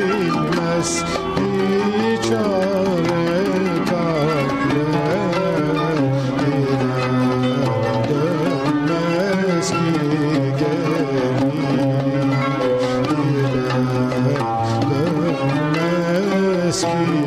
bilmez hiç çare takle dönmez ki geri dönmez ki